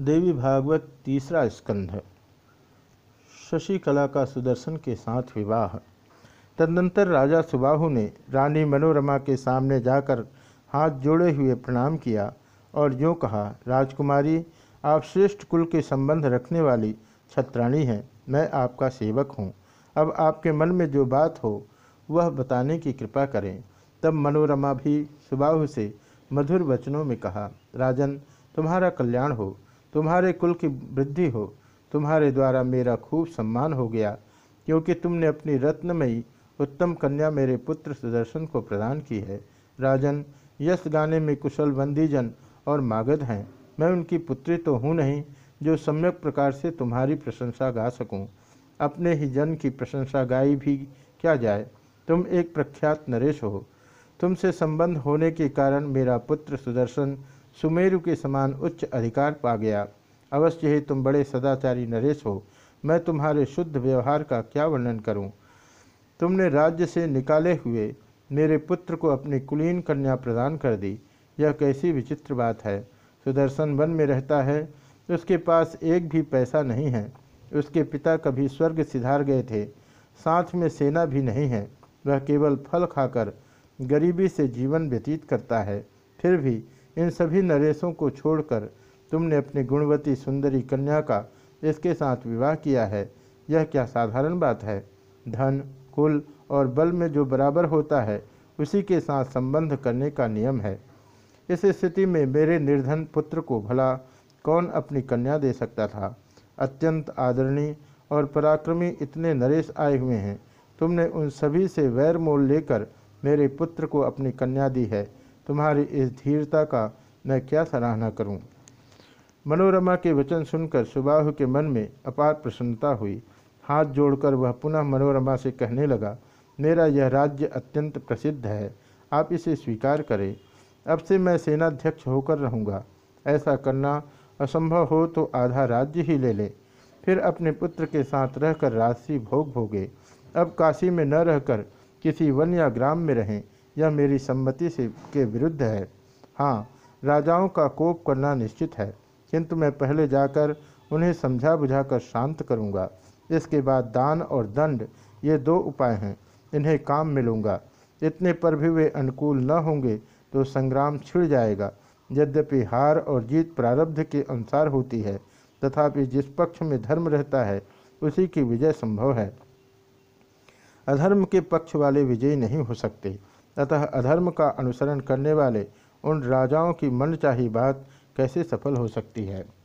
देवी भागवत तीसरा स्कंध। शशिकला का सुदर्शन के साथ विवाह। तदनंतर राजा सुबाहु ने रानी मनोरमा के सामने जाकर हाथ जोड़े हुए प्रणाम किया और यूँ कहा, राजकुमारी, आप श्रेष्ठ कुल के संबंध रखने वाली छत्राणी हैं, मैं आपका सेवक हूँ। अब आपके मन में जो बात हो, वह बताने की कृपा करें। तब मनोरमा भी सुबाहु से मधुर वचनों में कहा, राजन, तुम्हारा कल्याण हो। तुम्हारे कुल की वृद्धि हो, तुम्हारे द्वारा मेरा खूब सम्मान हो गया, क्योंकि तुमने अपनी रत्नमयी उत्तम कन्या मेरे पुत्र सुदर्शन को प्रदान की है। राजन यश गाने में कुशल बंदीजन और मागध हैं। मैं उनकी पुत्री तो हूँ नहीं, जो सम्यक प्रकार से तुम्हारी प्रशंसा गा सकूँ। अपने ही जन की प्रशंसा गाई भी क्या जाए? तुम एक प्रख्यात नरेश हो। तुमसे संबंध होने के कारण मेरा पुत्र सुदर्शन सुमेरु के समान उच्च अधिकार पा गया। अवश्य ही तुम बड़े सदाचारी नरेश हो। मैं तुम्हारे शुद्ध व्यवहार का क्या वर्णन करूँ? तुमने राज्य से निकाले हुए मेरे पुत्र को अपनी कुलीन कन्या प्रदान कर दी। यह कैसी विचित्र बात है। सुदर्शन वन में रहता है। उसके पास एक भी पैसा नहीं है। उसके पिता कभी स्वर्ग सिधार गए थे। साथ में सेना भी नहीं है। वह केवल फल खाकर गरीबी से जीवन व्यतीत करता है। फिर भी इन सभी नरेशों को छोड़कर तुमने अपनी गुणवती सुंदरी कन्या का इसके साथ विवाह किया है। यह क्या साधारण बात है? धन, कुल और बल में जो बराबर होता है, उसी के साथ संबंध करने का नियम है। इस स्थिति में मेरे निर्धन पुत्र को भला कौन अपनी कन्या दे सकता था? अत्यंत आदरणीय और पराक्रमी इतने नरेश आए हुए हैं। तुमने उन सभी से वैर मोल लेकर मेरे पुत्र को अपनी कन्या दी है। तुम्हारी इस धीरता का मैं क्या सराहना करूँ? मनोरमा के वचन सुनकर सुबाहु के मन में अपार प्रसन्नता हुई। हाथ जोड़कर वह पुनः मनोरमा से कहने लगा, मेरा यह राज्य अत्यंत प्रसिद्ध है। आप इसे स्वीकार करें। अब से मैं सेनाध्यक्ष होकर रहूँगा। ऐसा करना असंभव हो तो आधा राज्य ही ले ले। फिर अपने पुत्र के साथ रहकर राशि भोग भोगे। अब काशी में न रहकर किसी वन या ग्राम में रहें। यह मेरी सम्मति से के विरुद्ध है। हाँ राजाओं का कोप करना निश्चित है, किंतु मैं पहले जाकर उन्हें समझा बुझाकर शांत करूँगा। इसके बाद दान और दंड, ये दो उपाय हैं, इन्हें काम मिलूँगा इतने पर भी वे अनुकूल न होंगे तो संग्राम छिड़ जाएगा। यद्यपि हार और जीत प्रारब्ध के अनुसार होती है, तथापि जिस पक्ष में धर्म रहता है, उसी की विजय संभव है। अधर्म के पक्ष वाले विजयी नहीं हो सकते। अतः अधर्म का अनुसरण करने वाले उन राजाओं की मनचाही बात कैसे सफल हो सकती है?